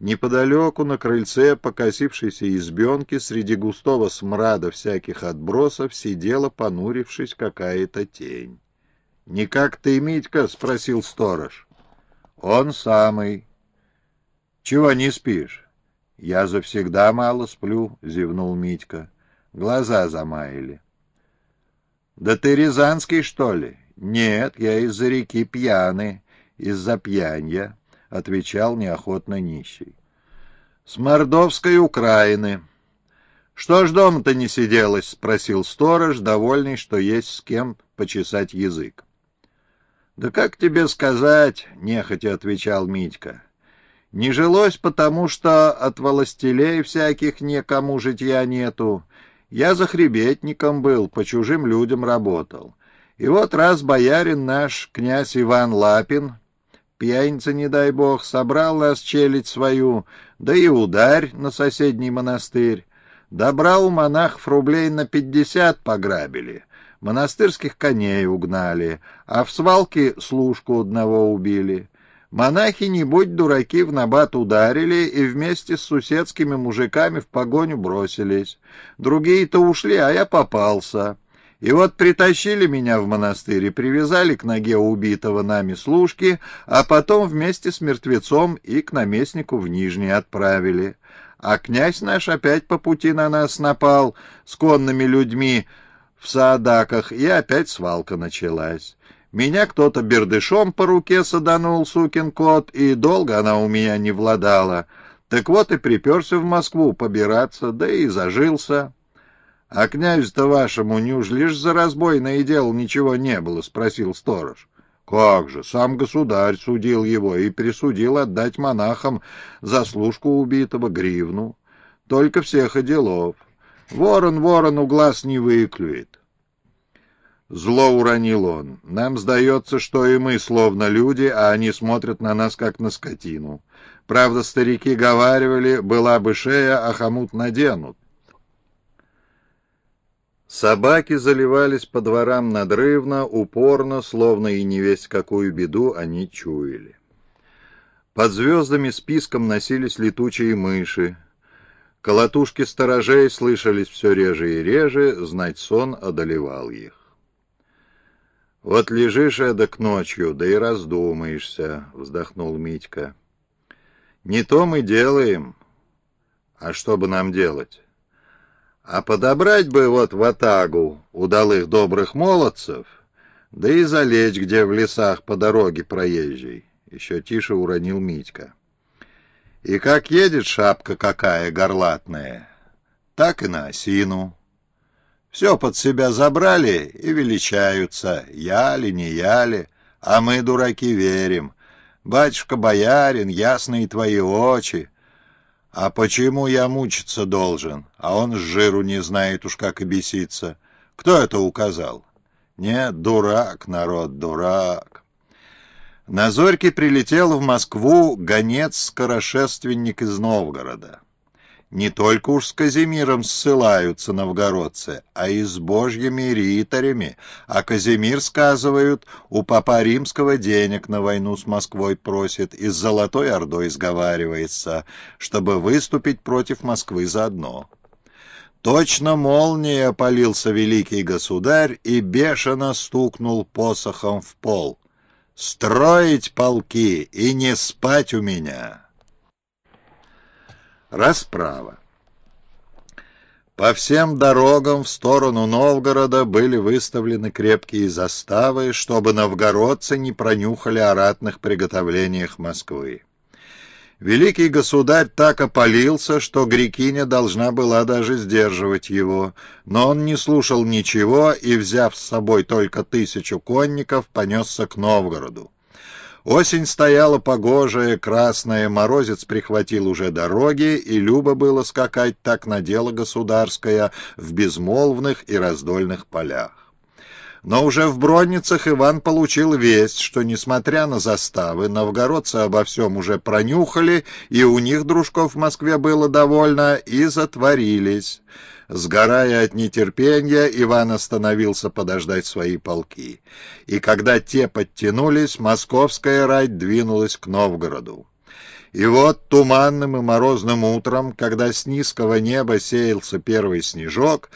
Неподалеку на крыльце покосившейся избенки среди густого смрада всяких отбросов сидела, понурившись, какая-то тень. — Не как ты, Митька? — спросил сторож. — Он самый. — Чего не спишь? — Я завсегда мало сплю, — зевнул Митька. Глаза замаяли. — Да ты рязанский, что ли? — Нет, я из-за реки пьяный, из-за пьянья. — отвечал неохотно нищий. — С Мордовской Украины. — Что ж дома-то не сиделось? — спросил сторож, довольный, что есть с кем почесать язык. — Да как тебе сказать? — нехотя отвечал Митька. — Не жилось, потому что от властелей всяких никому житья нету. Я за хребетником был, по чужим людям работал. И вот раз боярин наш, князь Иван Лапин, Пьяница, не дай бог, собрал нас челядь свою, да и ударь на соседний монастырь. Добра у монахов рублей на пятьдесят пограбили, монастырских коней угнали, а в свалке служку одного убили. Монахи, не будь дураки, в набат ударили и вместе с суседскими мужиками в погоню бросились. Другие-то ушли, а я попался. И вот притащили меня в монастырь и привязали к ноге убитого нами служки, а потом вместе с мертвецом и к наместнику в Нижний отправили. А князь наш опять по пути на нас напал с конными людьми в саадаках, и опять свалка началась. Меня кто-то бердышом по руке саданул, сукин кот, и долго она у меня не владала. Так вот и приперся в Москву побираться, да и зажился». — А князь-то вашему неужели ж за разбойное дело ничего не было? — спросил сторож. — Как же, сам государь судил его и присудил отдать монахам за служку убитого гривну. Только всех и делов. Ворон ворону глаз не выклюет. Зло уронил он. Нам сдается, что и мы словно люди, а они смотрят на нас, как на скотину. Правда, старики говаривали, была бы шея, а хомут наденут. Собаки заливались по дворам надрывно, упорно, словно и не весть какую беду они чуяли. Под звездами списком носились летучие мыши. Колотушки сторожей слышались все реже и реже, знать сон одолевал их. «Вот лежишь эдак ночью, да и раздумаешься», — вздохнул Митька. «Не то мы делаем. А что бы нам делать?» А подобрать бы вот в атагу удалых добрых молодцев, да и залечь где в лесах по дороге проезжей. Еще тише уронил Митька. И как едет шапка какая горлатная, так и на осину. Все под себя забрали и величаются, яли, не яли, а мы, дураки, верим. Батюшка-боярин, ясные твои очи, а почему я мучиться должен? А он с жиру не знает уж, как и беситься. Кто это указал? Нет, дурак, народ, дурак. На Зорьке прилетел в Москву гонец-скорошественник из Новгорода. Не только уж с Казимиром ссылаются новгородцы, а и с божьими ритарями, а Казимир, сказывают, у папа римского денег на войну с Москвой просит и с Золотой Ордой сговаривается, чтобы выступить против Москвы заодно. Точно молния полился великий государь и бешено стукнул посохом в пол. «Строить полки и не спать у меня!» Расправа. По всем дорогам в сторону Новгорода были выставлены крепкие заставы, чтобы новгородцы не пронюхали о ратных приготовлениях Москвы. Великий государь так опалился, что Грекиня должна была даже сдерживать его, но он не слушал ничего и, взяв с собой только тысячу конников, понесся к Новгороду. Осень стояла погожая, красная, морозец прихватил уже дороги, и любо было скакать так на дело государское в безмолвных и раздольных полях. Но уже в Бронницах Иван получил весть, что, несмотря на заставы, новгородцы обо всем уже пронюхали, и у них дружков в Москве было довольно, и затворились. Сгорая от нетерпения, Иван остановился подождать свои полки. И когда те подтянулись, московская рать двинулась к Новгороду. И вот туманным и морозным утром, когда с низкого неба сеялся первый снежок,